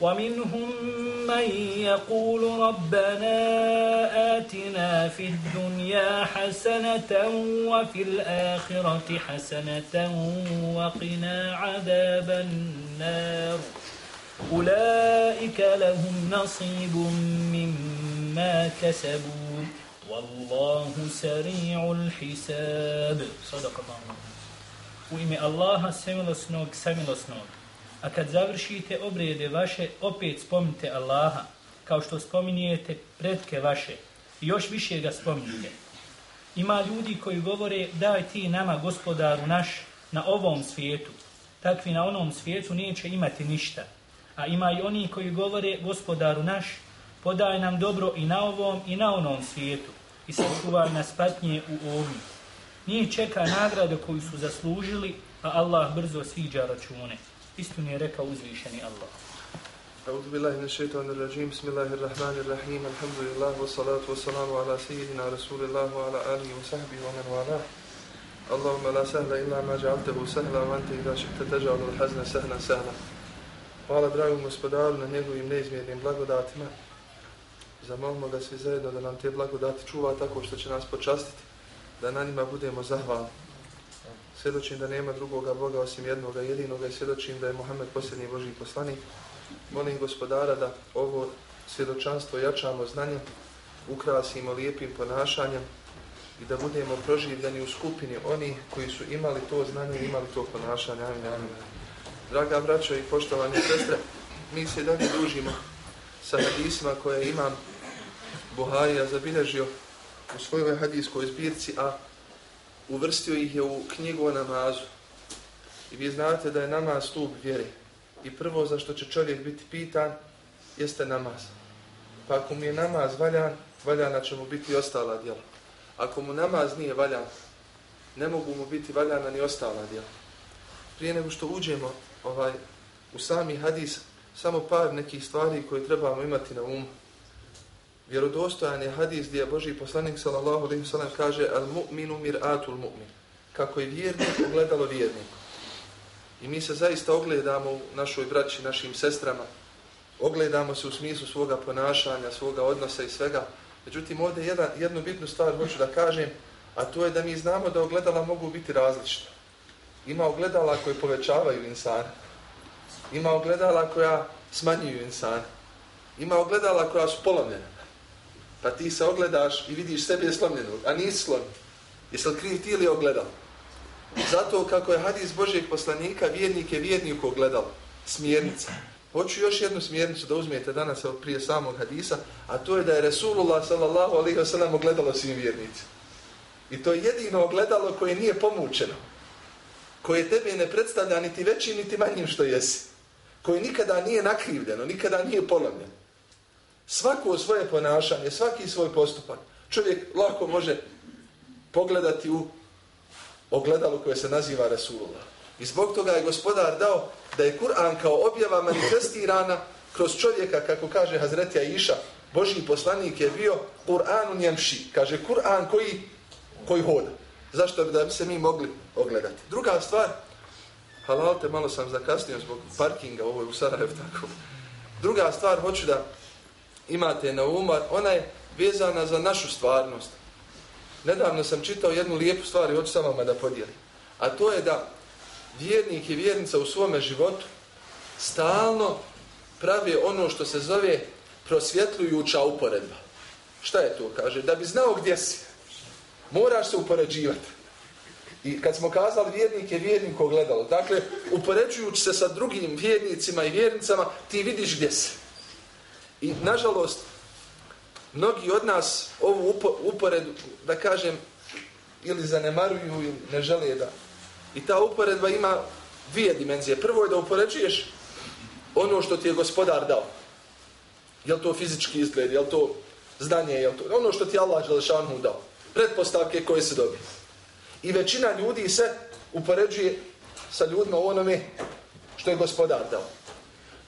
ومنهم من يقول ربنا آتنا في الدنيا حسنة وفي الآخرة حسنة وقنا عذاب النار. أولئك لهم نصيب مما كسبوا. والله سريع الحساب. صدق الله ime Allaha samilosnog, samilosnog. A kad završite obrede vaše, opet spomnite Allaha, kao što spominjete predke vaše. I još više ga spominjite. Ima ljudi koji govore, daj ti nama gospodaru naš na ovom svijetu. Takvi na onom svijetu neće imati ništa. A ima i oni koji govore, gospodaru naš, podaj nam dobro i na ovom i na onom svijetu i sačuvaj nas patnje u ovim. Nije čeka nagrada koju su zaslužili, a Allah brzo sviđa račune. Istu je rekao uzvišeni Allah. أعوذ بالله من الشيطان الرجيم بسم الله الرحمن الرحيم الحمد لله والصلاة والسلام على سيدنا رسول الله وعلى آله وصحبه ومن والاه اللهم لا سهل إلا ما جعلته سهلا وأنت إذا شئت تجعل الحزن سهلا سهلا Hvala dragom gospodaru na njegovim neizmjernim blagodatima. Zamolimo ga svi zajedno da nam te blagodati čuva tako što će nas počastiti, da na njima budemo zahvalni. Svjedočim da nema drugoga Boga osim jednoga jedinoga i svjedočim da je Muhammed posljednji Boži poslanik. Molim gospodara da ovo svjedočanstvo jačamo znanjem, ukrasimo lijepim ponašanjem i da budemo proživljeni u skupini oni koji su imali to znanje i imali to ponašanje. Amin, amin. Draga braćo i poštovane sestre, mi se dalje družimo sa hadisima koje imam Buharija zabilježio u svojoj hadijskoj zbirci, a uvrstio ih je u knjigu o namazu. I vi znate da je namaz stup vjere. I prvo za što će čovjek biti pitan jeste namaz. Pa ako mu je namaz valjan, valjana će mu biti ostala djela. Ako mu namaz nije valjan, ne mogu mu biti valjana ni ostala djela. Prije nego što uđemo ovaj u sami hadis samo par nekih stvari koje trebamo imati na umu. Vjerodostojan je hadis gdje Boži poslanik sallallahu alaihi ve sellem kaže al mu'minu mir'atul mu'min. Kako je vjernik ogledalo vjerniku. I mi se zaista ogledamo u našoj braći, našim sestrama. Ogledamo se u smislu svoga ponašanja, svoga odnosa i svega. Međutim, ovdje jedan, jednu bitnu stvar hoću da kažem, a to je da mi znamo da ogledala mogu biti različita. Ima ogledala koje povećavaju insana. Ima ogledala koja smanjuju insana. Ima ogledala koja su polomljena. Pa ti se ogledaš i vidiš sebe slomljenog, a nisi slomljen. Jesi li kriv ti ili ogledal? Zato kako je hadis Božijeg poslanika, vjernik je vjerniku ogledal. Smjernica. Hoću još jednu smjernicu da uzmijete danas prije samog hadisa, a to je da je Resulullah sallallahu alaihi wa sallam ogledalo svim vjernicima. I to je jedino ogledalo koje nije pomučeno koje tebe ne predstavlja niti većim, niti manjim što jesi. Koje nikada nije nakrivljeno, nikada nije polomljeno. Svako svoje ponašanje, svaki svoj postupak, čovjek lako može pogledati u ogledalo koje se naziva Rasulullah. I zbog toga je gospodar dao da je Kur'an kao objava manifestirana kroz čovjeka, kako kaže Hazretja Iša, Božji poslanik je bio Kur'an u njemši. Kaže Kur'an koji, koji hoda. Zašto bi da bi se mi mogli ogledati? Druga stvar, halalte, malo sam zakasnio zbog parkinga, ovo je u Sarajevu tako. Druga stvar, hoću da imate na umu, ona je vezana za našu stvarnost. Nedavno sam čitao jednu lijepu stvar i hoću sa vama da podijelim. A to je da vjernik i vjernica u svome životu stalno pravi ono što se zove prosvjetljujuća uporedba. Šta je to? Kaže, da bi znao gdje si. Moraš se upoređivati. I kad smo kazali vjernik je vjernik ogledalo. Dakle, upoređujući se sa drugim vjernicima i vjernicama, ti vidiš gdje si. I, nažalost, mnogi od nas ovu uporedu, da kažem, ili zanemaruju ili ne žele da. I ta uporedba ima dvije dimenzije. Prvo je da upoređuješ ono što ti je gospodar dao. Je to fizički izgled, je to znanje je to. Ono što ti Allah Želešanu dao. Pretpostavke koje se dobije. I većina ljudi se upoređuje sa ljudima u onome što je gospodar dao.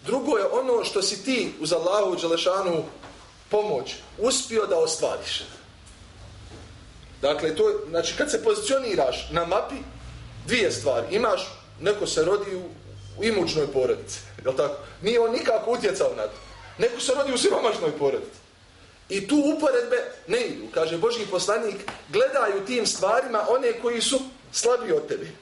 Drugo je ono što si ti uz Allahu Đelešanu pomoć uspio da ostvariš. Dakle, to, znači, kad se pozicioniraš na mapi, dvije stvari. Imaš, neko se rodi u, u imućnoj porodici, je tako? Nije on nikako utjecao na to. Neko se rodi u siromašnoj porodici. I tu uporedbe ne idu. Kaže Božji poslanik, gledaju tim stvarima one koji su slabi od tebi.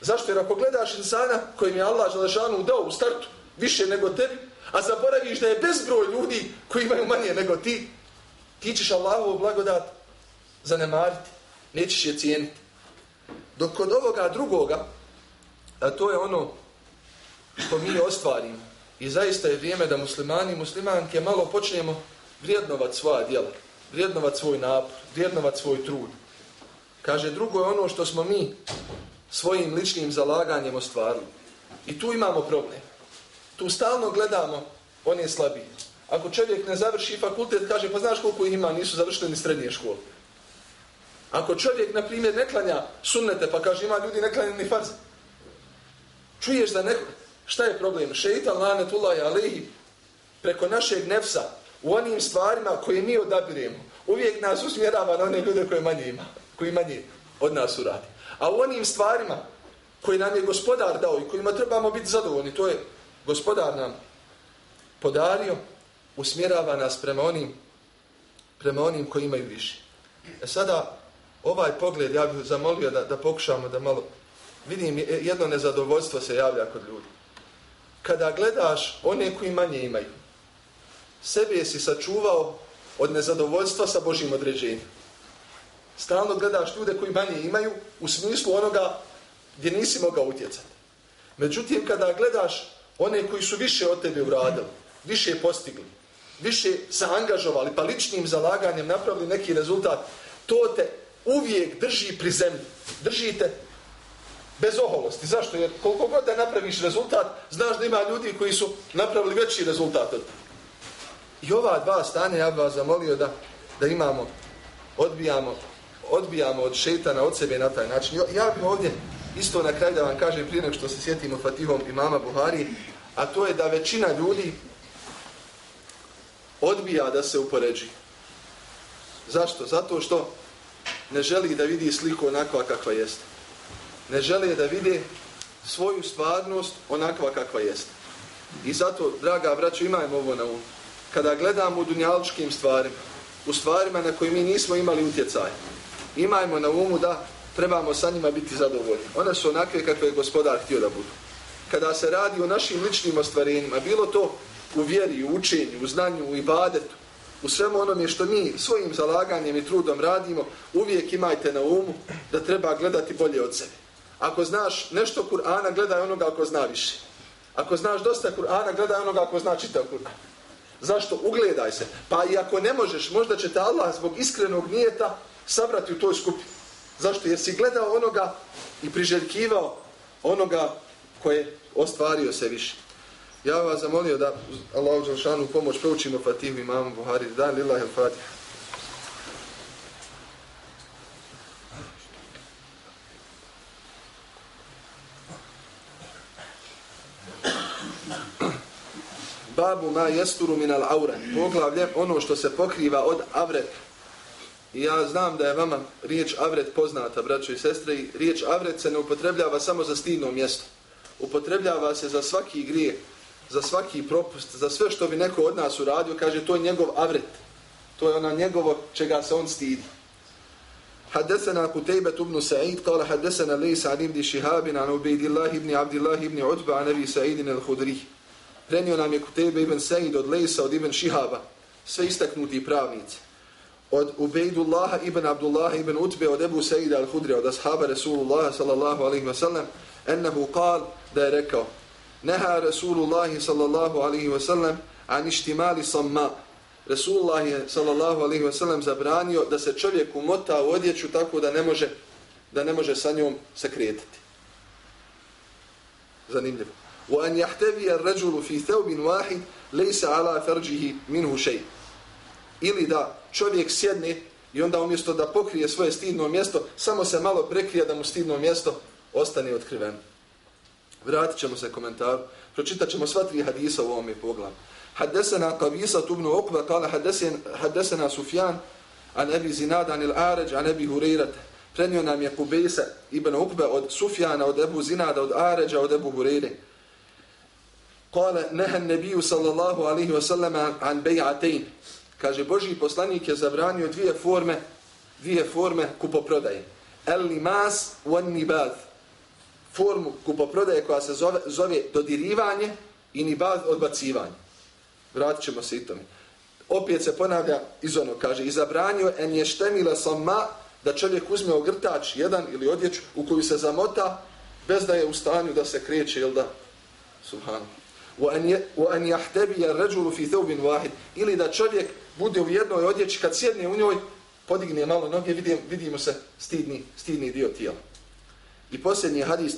Zašto? Jer ako gledaš insana kojim je Allah Želešanu dao u startu više nego tebi, a zaboraviš da je bezbroj ljudi koji imaju manje nego ti, ti ćeš Allahovu blagodat zanemariti. Nećeš je cijeniti. Dok kod ovoga drugoga, a to je ono što mi ostvarimo, i zaista je vrijeme da muslimani i muslimanke malo počnemo vrijednovat svoja djela, vrijednovat svoj napor, vrijednovat svoj trud. Kaže, drugo je ono što smo mi svojim ličnim zalaganjem ostvarili. I tu imamo problem. Tu stalno gledamo one slabije. Ako čovjek ne završi fakultet, kaže, pa znaš koliko ih ima, nisu završili ni srednje škole. Ako čovjek, na primjer, ne klanja sunnete, pa kaže, ima ljudi ne klanja ni farze. Čuješ da neko... Šta je problem? Šeitan, lanetullahi alihi, preko našeg nefsa, u onim stvarima koje mi odabiremo, uvijek nas usmjerava na one ljude koje manje ima, koji manje od nas uradi. A u onim stvarima koje nam je gospodar dao i kojima trebamo biti zadovoljni, to je gospodar nam podario, usmjerava nas prema onim, prema onim koji imaju više. E sada, ovaj pogled, ja bih zamolio da, da pokušamo da malo... Vidim, jedno nezadovoljstvo se javlja kod ljudi. Kada gledaš one koji manje imaju, sebe si sačuvao od nezadovoljstva sa Božim određenjem. Stalno gledaš ljude koji manje imaju u smislu onoga gdje nisi mogao utjecati. Međutim, kada gledaš one koji su više od tebe uradili, više postigli, više se angažovali, pa ličnim zalaganjem napravili neki rezultat, to te uvijek drži pri zemlji. Držite bez oholosti. Zašto? Jer koliko god da napraviš rezultat, znaš da ima ljudi koji su napravili veći rezultat od I ova dva stane, ja bih vas zamolio da, da imamo, odbijamo, odbijamo od šeitana od sebe na taj način. Ja bih ovdje isto na kraju da vam kažem prije nego što se sjetimo Fatihom imama Buhari, a to je da većina ljudi odbija da se upoređi. Zašto? Zato što ne želi da vidi sliku onakva kakva jeste. Ne želi da vide svoju stvarnost onakva kakva jeste. I zato, draga braćo, imajmo ovo na umu kada gledamo u dunjaličkim stvarima, u stvarima na koje mi nismo imali utjecaj, imajmo na umu da trebamo sa njima biti zadovoljni. One su onakve kakve je gospodar htio da budu. Kada se radi o našim ličnim ostvarenjima, bilo to u vjeri, u učenju, u znanju, u ibadetu, u svemu onome što mi svojim zalaganjem i trudom radimo, uvijek imajte na umu da treba gledati bolje od sebe. Ako znaš nešto Kur'ana, gledaj onoga ako zna više. Ako znaš dosta Kur'ana, gledaj onoga ako zna čitav Kur'an. Zašto? Ugledaj se. Pa i ako ne možeš, možda će te Allah zbog iskrenog nijeta sabrati u toj skupi. Zašto? Jer si gledao onoga i priželjkivao onoga koje ostvario se više. Ja vas zamolio da Allahu u Đalšanu pomoć proučimo Fatihu imamu Buhari. Da, lillahi al-Fatiha. babu ma jesturu min al aure. Poglavlje ono što se pokriva od avret. I ja znam da je vama riječ avret poznata, braćo i sestre. I riječ avret se ne upotrebljava samo za stidno mjesto. Upotrebljava se za svaki grije, za svaki propust, za sve što bi neko od nas uradio. Kaže, to je njegov avret. To je ona njegovo čega se on stidi. حدثنا قتيبة بن سعيد قال حدثنا ليس عن ابن شهاب عن عبيد الله بن عبد الله بن عتبة عن أبي سعيد الخدري Prenio nam je Kutebe ibn Sejid od Lejsa, od ibn Šihaba, sve istaknuti pravnici. Od Ubejdullaha ibn Abdullaha ibn Utbe, od Ebu Sejida al-Hudri, od ashaba Rasulullah sallallahu alaihi wa sallam, ennehu kal da je rekao, neha Rasulullahi sallallahu alaihi wa sallam an ištimali samma. Rasulullah je sallallahu alaihi wa sallam zabranio da se čovjek umota u odjeću tako da ne može da ne može sa njom sakretiti. Zanimljivo. وأن يحتوي الرجل في ثوب واحد ليس على فرجه منه شيء ili da čovjek sjedne i onda umjesto da pokrije svoje stidno mjesto, samo se malo prekrije da mu stidno mjesto ostane otkriveno. Vratit ćemo se komentaru. Pročitat ćemo sva tri hadisa u ovome poglavu. Haddesena Qavisa tubnu Uqba, kala haddesena Sufjan, an Ebi Zinad, an Il Aređ, an Ebi Hureyrat. Prenio nam je Kubejsa ibn Ukbe od Sufjana, od Ebu Zinada, od Aređa, od Ebu Hureyre. Kale, nehen nebiju sallallahu alihi wasallam an bej'atein. Kaže, Božji poslanik je zabranio dvije forme, dvije forme kupoprodaje. El limas wan nibad. Formu kupoprodaje koja se zove, zove dodirivanje i nibad odbacivanje. Vratit ćemo se i tome. Opet se ponavlja iz ono, kaže, i zabranio en je štemila sam ma da čovjek uzme ogrtač, jedan ili odjeć u koju se zamota, bez da je u stanju da se kreće, ili da, subhanu. Wa an yahtabi ar-rajulu fi thawbin wahid ili da čovjek bude u jednoj odjeći kad sjedne u njoj podigne malo noge vidimo vidimo se stidni stidni dio tijela i posljednji hadis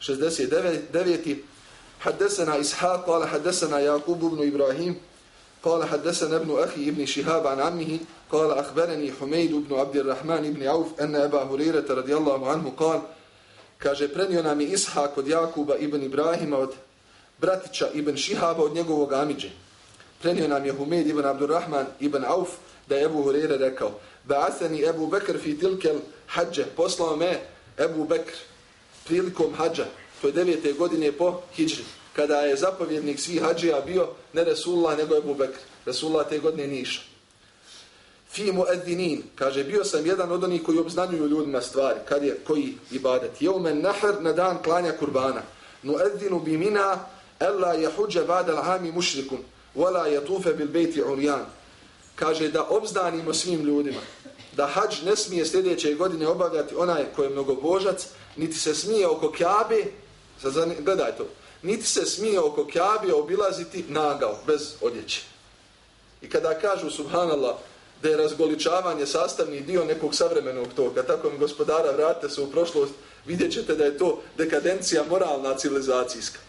369 حدثنا إسحاق قال حدثنا يعقوب بن إبراهيم قال حدثنا ابن أخي ابن شهاب عن عمه قال أخبرني حميد بن عبد الرحمن بن عوف أن أبا هريرة رضي الله عنه قال kaže prenio nam je Ishak od Jakuba ibn Ibrahima od bratića ibn Šihaba od njegovog Amidže. Prenio nam je Humed ibn Abdurrahman ibn Auf da je Ebu Hurere rekao Ba'asani Ebu Bekr fi tilkel hađe. Poslao me Ebu Bekr prilikom hađa. To je devete godine po Hidžri, Kada je zapovjednik svih hađija bio ne Resulullah nego Ebu Bekr. Resulullah te godine nije išao. Fi muedzinin, kaže, bio sam jedan od onih koji obznanjuju ljudima stvari, kad je, koji ibadet. Jeumen nahr na dan klanja kurbana. Nuedzinu bi mina Ella yahujja ba'da al-ami mušrikun, wala la tufe bil bejti urjan. Kaže da obzdanimo svim ljudima, da hađ ne smije sljedeće godine obavljati onaj koji je mnogobožac, niti se smije oko kjabe, gledaj to, niti se smije oko kjabe obilaziti nagao, bez odjeće. I kada kažu, subhanallah, da je razgoličavanje sastavni dio nekog savremenog toga, tako mi gospodara vratite se u prošlost, vidjet da je to dekadencija moralna civilizacijska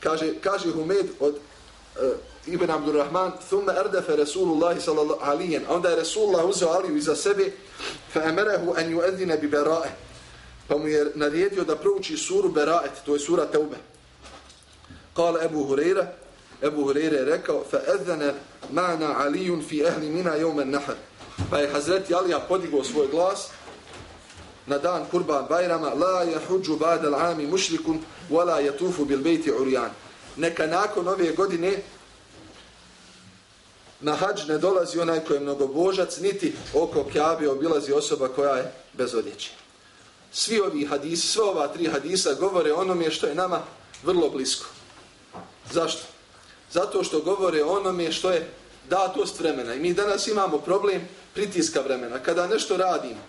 kaže, kaže Humed od uh, Ibn Abdurrahman, thumme erdefe Resulullahi sallallahu alijen, a onda je Resulullah uzeo Aliju iza sebe, fa emerehu en ju edine bi berae, pa mu je narijedio da prouči suru beraet, to je sura Teube. Kale Ebu Hureyre, Ebu Hureyre je rekao, fa edzene mana Alijun fi ehli mina jomen nahar. Pa je Hazreti Alija podigao svoj glas, na dan kurban Bajrama la yahuđu ba'da al-ami mushrikun wala yatufu bil bayti uryan neka nakon ove godine na hadž ne dolazi onaj koji je mnogobožac niti oko Kjabe obilazi osoba koja je bez odjeće. Svi ovi hadisi sve ova tri hadisa govore onome što je nama vrlo blisko. Zašto? Zato što govore onome što je datost vremena. I mi danas imamo problem pritiska vremena. Kada nešto radimo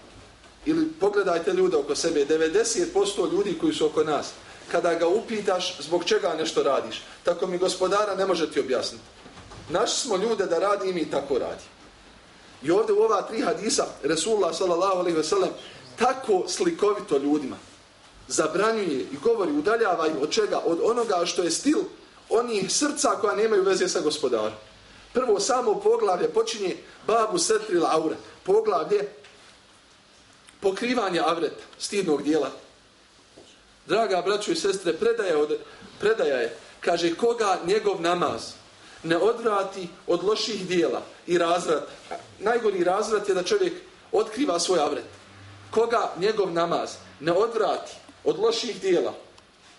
ili pogledajte ljude oko sebe 90% ljudi koji su oko nas kada ga upitaš zbog čega nešto radiš, tako mi gospodara ne može ti objasniti. Naši smo ljude da radi i mi tako radi. I ovdje u ova tri hadisa, Resulullah sallallahu ve sellem, tako slikovito ljudima zabranjuje i govori, udaljavaju od čega? Od onoga što je stil onih srca koja nemaju veze sa gospodarom. Prvo samo poglavlje počinje babu setrila aura, Poglavlje Pokrivanje avreta, stidnog dijela Draga braćo i sestre, predaja, od, predaja je, kaže, koga njegov namaz ne odvrati od loših dijela i razvrat. Najgori razvrat je da čovjek otkriva svoj avret. Koga njegov namaz ne odvrati od loših dijela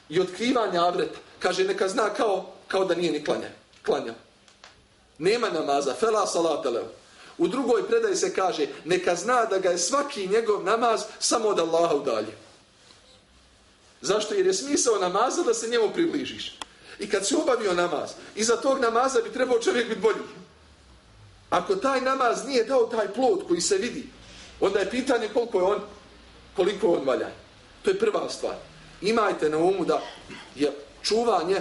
i otkrivanja avreta, kaže, neka zna kao, kao da nije ni klanja. klanja. Nema namaza, fela salatelev. U drugoj predaji se kaže, neka zna da ga je svaki njegov namaz samo od Allaha udalje. Zašto? Jer je smisao namaza da se njemu približiš. I kad si obavio namaz, iza tog namaza bi trebao čovjek biti bolji. Ako taj namaz nije dao taj plod koji se vidi, onda je pitanje koliko je on, koliko on valjan. To je prva stvar. Imajte na umu da je čuvanje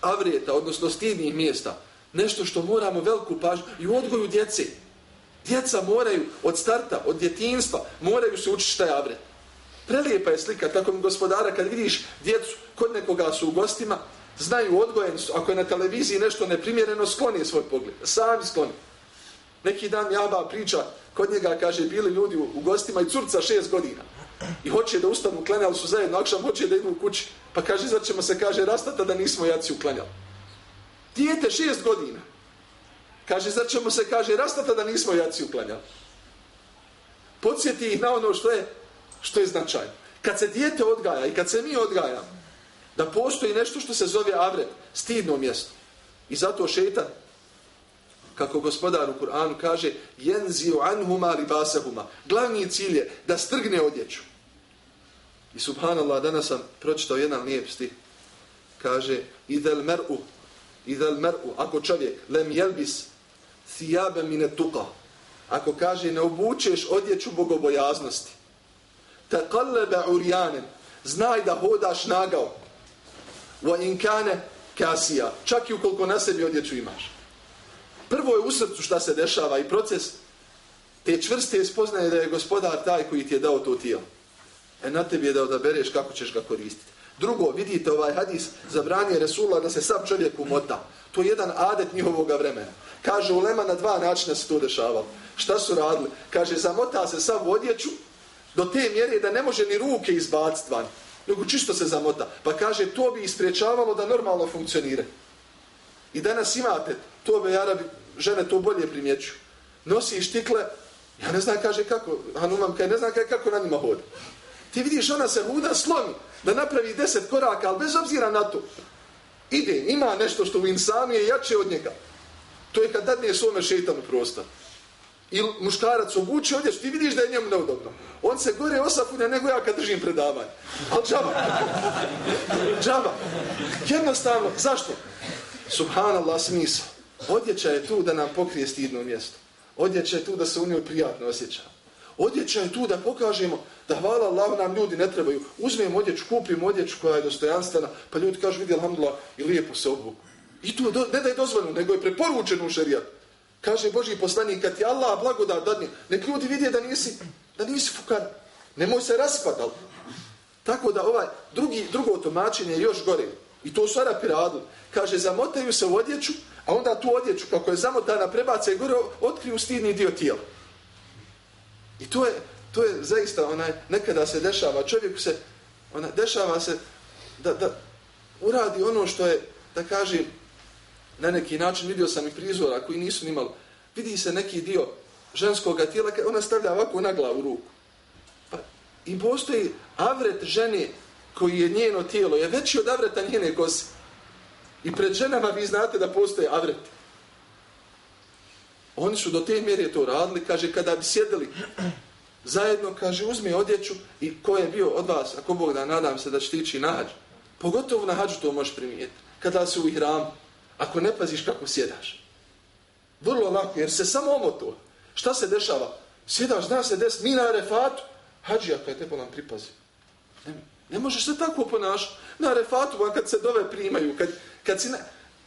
avreta, odnosno stidnih mjesta, nešto što moramo veliku pažnju i u odgoju djece. Djeca moraju od starta, od djetinstva, moraju se učiti šta je avret. Prelijepa je slika tako mi gospodara kad vidiš djecu kod nekoga su u gostima znaju odgojen su, ako je na televiziji nešto neprimjereno, skloni svoj pogled, sami skloni. Neki dan Jaba priča, kod njega kaže, bili ljudi u, u gostima i curca šest godina. I hoće da ustanu, klanjali su zajedno, akšam hoće da idu u kući. Pa kaže, zar ćemo se, kaže, rastata da nismo jaci uklanjali. Dijete šest godina. Kaže, zar ćemo se, kaže, rastata da nismo jaci uklanjali. Podsjeti ih na ono što je, što je značajno. Kad se dijete odgaja i kad se mi odgajamo, da postoji nešto što se zove avret, stidno mjesto. I zato šetan, kako gospodar u Kur'anu kaže, jenziju anhuma libasahuma. Glavni cilj je da strgne odjeću. I subhanallah, danas sam pročitao jedan lijep stih. Kaže, idel mer'u, idel mer'u, ako čovjek, lem jelbis, sijabe mine tuka. Ako kaže, ne obučeš odjeću bogobojaznosti. Te kallebe urijanem, znaj da hodaš nagao. Wa inkane kasija. Čak i ukoliko na sebi odjeću imaš. Prvo je u srcu šta se dešava i proces te čvrste spoznaje da je gospodar taj koji ti je dao to tijelo. E na tebi je da odabereš kako ćeš ga koristiti. Drugo, vidite ovaj hadis zabranije Resula da se sam čovjek umota. To je jedan adet njihovog vremena. Kaže, u Lema na dva načina se to dešavalo. Šta su radili? Kaže, zamota se sam u odjeću do te mjere da ne može ni ruke izbaciti van nego čisto se zamota. Pa kaže, to bi ispriječavalo da normalno funkcionira. I danas imate, to bi Arabi, žene to bolje primjeću. Nosi štikle, ja ne znam kaže kako, Hanumam kaže, ne znam kaže kako na njima hoda. Ti vidiš, ona se huda slomi da napravi deset koraka, ali bez obzira na to. Ide, ima nešto što u insanu je jače od njega. To je kad dadne svome šeitanu prostor I muškarac obuče odješ, ti vidiš da je njemu neudobno. On se gore osapunja nego ja kad držim predavanje. Ali džaba. džaba. Jednostavno, zašto? Subhanallah smisla. Odjeća je tu da nam pokrije stidno mjesto. Odjeća je tu da se u njoj prijatno osjeća. Odjeća je tu da pokažemo da hvala Allah nam ljudi ne trebaju. Uzmemo odjeću, kupimo odjeću koja je dostojanstvena, pa ljudi kažu vidi alhamdulillah i lijepo se obuku. I tu ne da je dozvoljeno, nego je preporučeno u šarijatu. Kaže Boži poslanik, kad ti Allah blagodat dadne, nek ljudi vidje da nisi, da nisi fukar. Nemoj se raspadal. Tako da ovaj drugi, drugo tomačenje je još gore. I to su Arapi radili. Kaže, zamotaju se u odjeću, a onda tu odjeću, kako je zamotana, prebaca i gore, otkriju stidni dio tijela. I to je, to je zaista, onaj, nekada se dešava, čovjeku se, ona, dešava se da, da uradi ono što je, da kaže, na neki način vidio sam i prizora koji nisu nimalo, Vidi se neki dio ženskog tijela, ona stavlja ovako na glavu ruku. Pa, I postoji avret žene koji je njeno tijelo, je veći od avreta njene kose. I pred ženama vi znate da postoje avret. Oni su do te mjere to radili, kaže, kada bi sjedili zajedno, kaže, uzmi odjeću i ko je bio od vas, ako Bog da nadam se da će tići na hađu. Pogotovo na hađu to možeš primijeti. Kada si u ihramu, ako ne paziš kako sjedaš. Vrlo lako, jer se samo omoto. Šta se dešava? Sjedaš, zna se des, mi na refatu, hađi, ako je te nam pripazi. Ne, ne možeš se tako ponašati. Na refatu, kad se dove primaju, kad, kad si ne,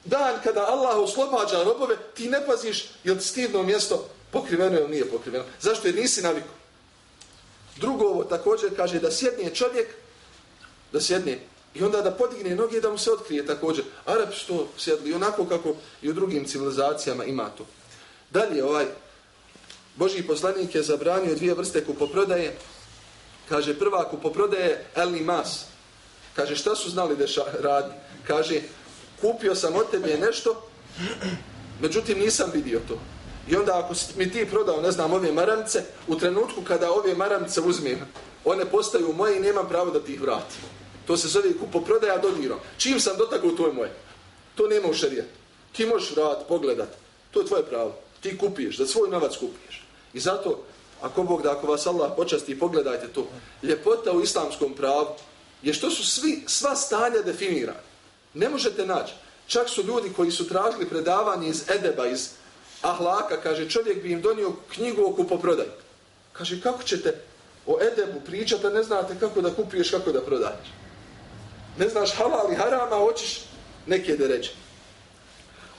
dan kada Allah oslobađa robove, ti ne paziš, je li stidno mjesto pokriveno ili nije pokriveno. Zašto? Jer nisi naviku. Drugo ovo također kaže da sjedne čovjek, da sjedne I onda da podigne noge da mu se otkrije također. Arab što sjedli onako kako i u drugim civilizacijama ima to. Dalje, ovaj Boži poslanik je zabranio dvije vrste kupoprodaje. Kaže, prva kupoprodaje Elni Mas. Kaže, šta su znali da radi? Kaže, kupio sam od tebe nešto, međutim nisam vidio to. I onda ako mi ti prodao, ne znam, ove maramce, u trenutku kada ove maramce uzmem, one postaju moje i nemam pravo da ti ih vratim. To se zove kupoprodaja dodirom. Čim sam dotakao, to je moje. To nema u šarijetu. Ti možeš vrat, pogledat. To je tvoje pravo. Ti kupiješ, za svoj novac kupiješ. I zato, ako Bog da, ako vas Allah počasti, pogledajte to. Ljepota u islamskom pravu je što su svi, sva stanja definirane. Ne možete naći. Čak su ljudi koji su tražili predavanje iz Edeba, iz Ahlaka, kaže, čovjek bi im donio knjigu o kupoprodaju. Kaže, kako ćete o Edebu pričati, a ne znate kako da kupuješ, kako da prodaješ ne znaš halal i harama, hoćeš neke da reći.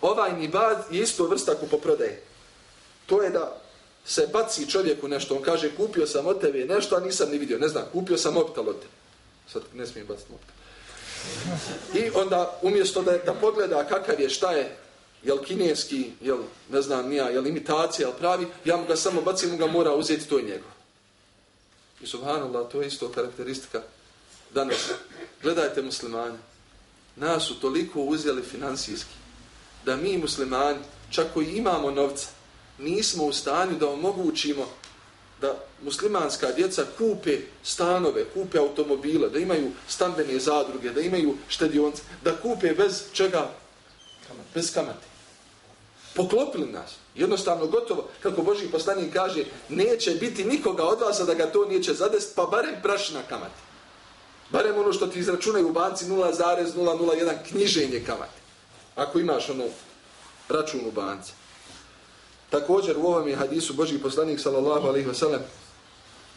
Ovaj nibad je isto vrsta kupoprodaje. To je da se baci čovjeku nešto, on kaže kupio sam od tebe nešto, a nisam ni vidio, ne znam, kupio sam mobitel od tebe. Sad ne smijem baciti mobitel. I onda umjesto da, da pogleda kakav je, šta je, jel kineski, jel ne znam nija, jel imitacija, jel pravi, ja mu ga samo bacim, mu ga mora uzeti, to je njegov. I subhanallah, to je isto karakteristika danas. Gledajte muslimani, nas su toliko uzeli finansijski, da mi muslimani, čak koji imamo novca, nismo u stanju da omogućimo da muslimanska djeca kupe stanove, kupe automobile, da imaju stambene zadruge, da imaju štedionce, da kupe bez čega? Bez kamate. Poklopili nas. Jednostavno gotovo, kako Boži poslanik kaže, neće biti nikoga od vas da ga to neće zadest, pa barem prašina kamate. Barem ono što ti izračunaju u banci 0,001 knjiženje kamate. Ako imaš ono račun u banci. Također u ovom je hadisu Boži poslanik sallallahu alaihi wasallam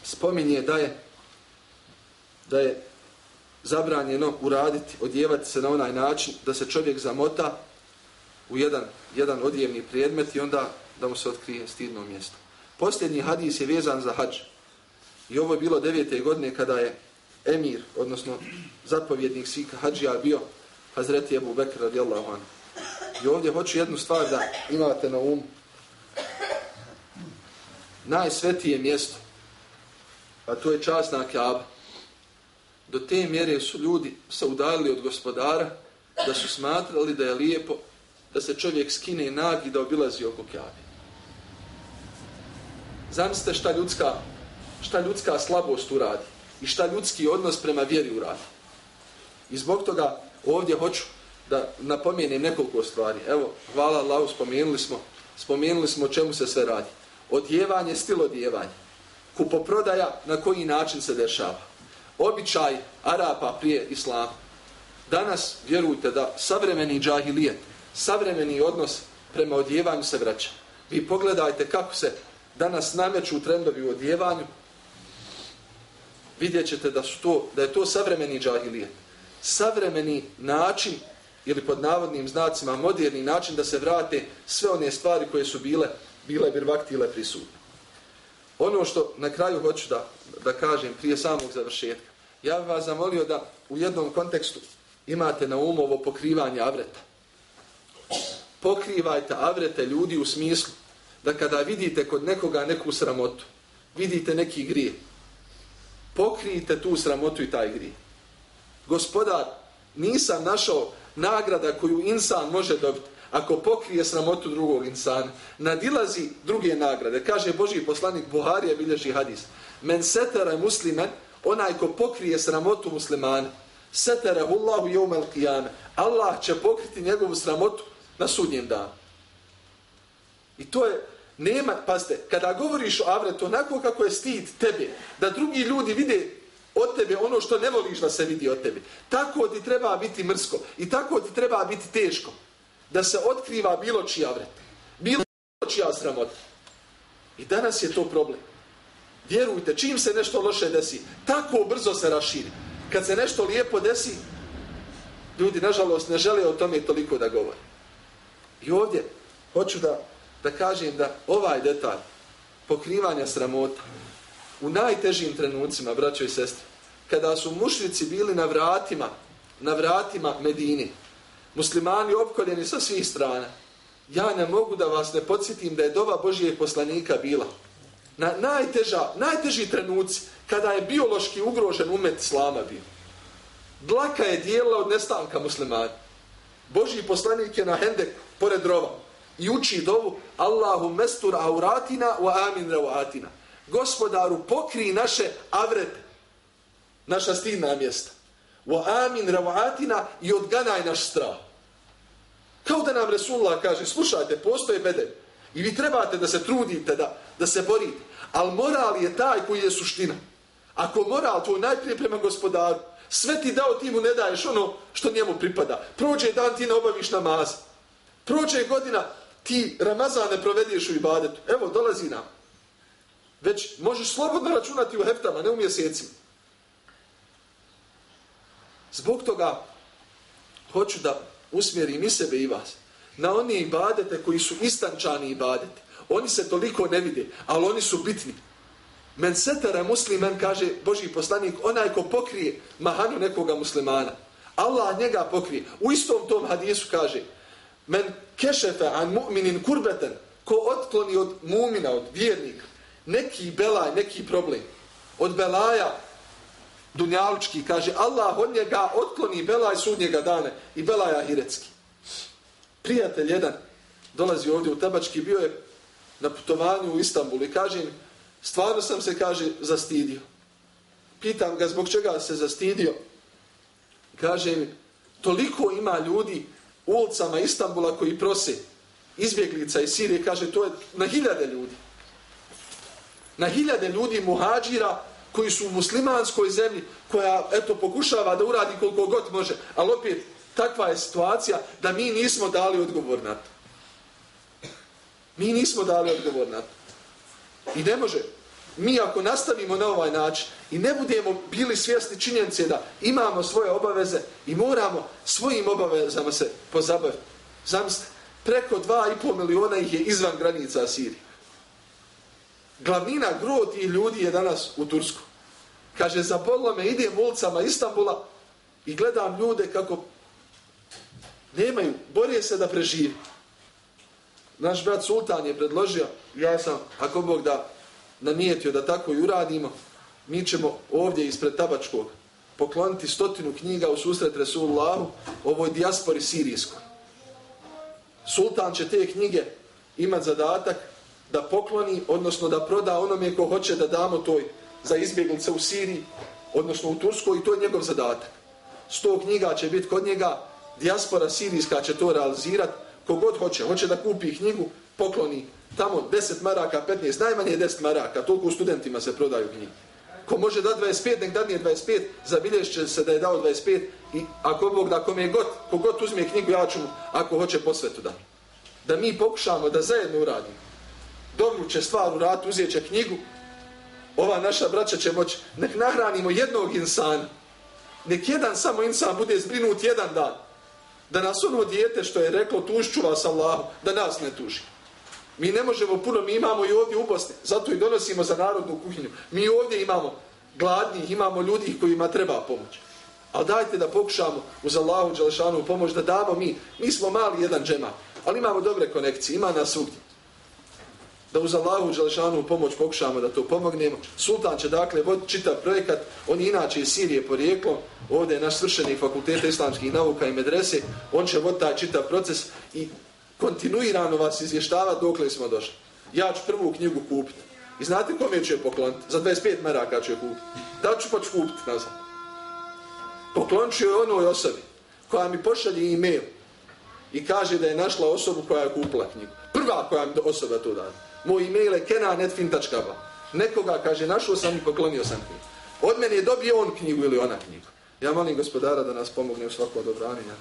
spominje da je da je zabranjeno uraditi, odjevati se na onaj način da se čovjek zamota u jedan, jedan odjevni predmet i onda da mu se otkrije stidno mjesto. Posljednji hadis je vezan za hađ. I ovo je bilo devete godine kada je emir, odnosno zapovjednik svih hađija bio Hazreti Ebu Bekr radijallahu anhu. I ovdje hoću jednu stvar da imate na umu Najsvetije mjesto, a to je časna Kaaba. Do te mjere su ljudi se udalili od gospodara da su smatrali da je lijepo da se čovjek skine nag i da obilazi oko Kaabe. Zamislite šta ljudska, šta ljudska slabost uradi i šta ljudski odnos prema vjeri uradi. I zbog toga ovdje hoću da napomenem nekoliko stvari. Evo, hvala Allahu, spomenuli smo, spomenuli smo o čemu se sve radi. Odjevanje, stil odjevanja. Kupoprodaja, na koji način se dešava. Običaj Arapa prije Islama. Danas, vjerujte da savremeni džahilijet, savremeni odnos prema odjevanju se vraća. Vi pogledajte kako se danas nameću trendovi u odjevanju, vidjet ćete da, su to, da je to savremeni džahilijet. Savremeni način ili pod navodnim znacima moderni način da se vrate sve one stvari koje su bile bile birvaktile prisutna. Ono što na kraju hoću da, da kažem prije samog završetka, ja bih vas zamolio da u jednom kontekstu imate na umu ovo pokrivanje avreta. Pokrivajte avrete ljudi u smislu da kada vidite kod nekoga neku sramotu, vidite neki grije, pokrijte tu sramotu i taj grije. Gospodar, nisam našao nagrada koju insan može dobiti ako pokrije sramotu drugog insana. Nadilazi druge nagrade. Kaže Boži poslanik Buharija bilježi hadis. Men setara muslimen, onaj ko pokrije sramotu muslimana, setara Allahu jevmel qiyame. Allah će pokriti njegovu sramotu na sudnjem danu. I to je, nema, pazite, kada govoriš o avretu, onako kako je stid tebe, da drugi ljudi vide od tebe ono što ne voliš da se vidi od tebe. Tako ti treba biti mrsko i tako ti treba biti teško da se otkriva bilo čija vret, bilo čija sramota. I danas je to problem. Vjerujte, čim se nešto loše desi, tako brzo se raširi. Kad se nešto lijepo desi, ljudi, nažalost, ne žele o tome toliko da govore. I ovdje hoću da, da kažem da ovaj detalj pokrivanja sramota u najtežim trenucima, braćo i sestre, kada su mušnici bili na vratima, na vratima Medini, muslimani opkoljeni sa svih strana, ja ne mogu da vas ne podsjetim da je doba Božijeg poslanika bila na najteža, najteži trenuci kada je biološki ugrožen umet slama bio. Dlaka je dijela od nestanka muslimana. Božji poslanik je na hendek pored rova i uči dovu Allahu mestur auratina wa amin rauatina. Gospodaru, pokri naše avrete, naša stidna mjesta. Wa amin ravatina i odganaj naš strah. Kao da nam Resulullah kaže, slušajte, postoje bedel. I vi trebate da se trudite, da, da se borite. Ali moral je taj koji je suština. Ako moral tvoj najprije prema gospodaru, sve ti dao ti mu ne daješ ono što njemu pripada. Prođe dan ti ne obaviš namaz. Prođe godina ti Ramazan ne provediš u ibadetu. Evo, dolazi nam. Već možeš slobodno računati u heftama, ne u mjesecima. Zbog toga hoću da usmjerim i sebe i vas na one ibadete koji su istančani ibadete. Oni se toliko ne vide, ali oni su bitni. Men setara musliman, kaže Boži poslanik, onaj ko pokrije mahanu nekoga muslimana. Allah njega pokrije. U istom tom hadisu kaže men kešefe an mu'minin kurbeten ko otkloni od mumina, od vjernika neki belaj, neki problem od belaja dunjalučki, kaže Allah od njega otkloni belaj sudnjega dane i belaja ahiretski. Prijatelj jedan dolazi ovdje u Tabački, bio je na putovanju u Istanbulu i kaže im, stvarno sam se, kaže, zastidio. Pitam ga zbog čega se zastidio. Kaže mi, toliko ima ljudi u ulicama Istanbula koji prose izbjeglica iz Sirije, kaže, to je na hiljade ljudi. Na hiljade ljudi muhađira koji su u muslimanskoj zemlji, koja, eto, pokušava da uradi koliko god može, ali opet, takva je situacija da mi nismo dali odgovor na to. Mi nismo dali odgovor na to. I ne može. Mi ako nastavimo na ovaj način i ne budemo bili svjesni činjenice da imamo svoje obaveze i moramo svojim obavezama se pozabaviti. Zamislite, preko 2,5 miliona ih je izvan granica Sirije. Glavnina grot i ljudi je danas u Tursku. Kaže, zabolila me, idem ulicama Istambula i gledam ljude kako nemaju, borije se da preživi. Naš brat Sultan je predložio, ja sam, ako Bog da nanijetio da tako i uradimo, mi ćemo ovdje ispred Tabačkog pokloniti stotinu knjiga u susret Resulullahu ovoj dijaspori sirijskoj. Sultan će te knjige imati zadatak da pokloni, odnosno da proda onome ko hoće da damo toj za izbjeglice u Siriji, odnosno u Turskoj, i to je njegov zadatak. Sto knjiga će biti kod njega, dijaspora sirijska će to realizirati, kogod hoće, hoće da kupi knjigu, pokloni tamo 10 maraka, 15, najmanje 10 maraka, toliko studentima se prodaju knjige. Ko može da 25, nek dadnije 25, zabilješće se da je dao 25 i ako Bog da kome god, kogod uzme knjigu, ja ću mu, ako hoće posvetu da. Da mi pokušamo da zajedno uradimo. Dobru će stvar u ratu, uzet će knjigu, ova naša braća će moći, nek nahranimo jednog insana, nek jedan samo insan bude zbrinut jedan dan, da nas ono dijete što je reklo tušću vas Allahu, da nas ne tuži. Mi ne možemo puno, mi imamo i ovdje u Bosni, zato i donosimo za narodnu kuhinju. Mi ovdje imamo gladnih, imamo ljudi kojima treba pomoć. Ali dajte da pokušamo uz Allahu Đelešanu pomoć, da damo mi, mi smo mali jedan džema, ali imamo dobre konekcije, ima nas svugdje. Da uz Allahu Đelešanu pomoć pokušamo da to pomognemo. Sultan će dakle voditi čitav projekat, on je inače iz Sirije porijeklom, ovdje je naš svršenik fakulteta islamskih nauka i medrese, on će voditi taj čitav proces i kontinuirano vas izvještava dokle smo došli. Ja ću prvu knjigu kupiti. I znate kome ću je pokloniti? Za 25 maraka ću je kupiti. Da ću pa ću kupiti nazad. Poklonit ću je onoj osobi koja mi pošalje e-mail i kaže da je našla osobu koja je kupila knjigu. Prva koja mi osoba to da. Moj e-mail je kenanetfin.ba. Nekoga kaže našao sam i poklonio sam knjigu. Od mene je dobio on knjigu ili ona knjigu. Ja molim gospodara da nas pomogne u svako odobranjenja.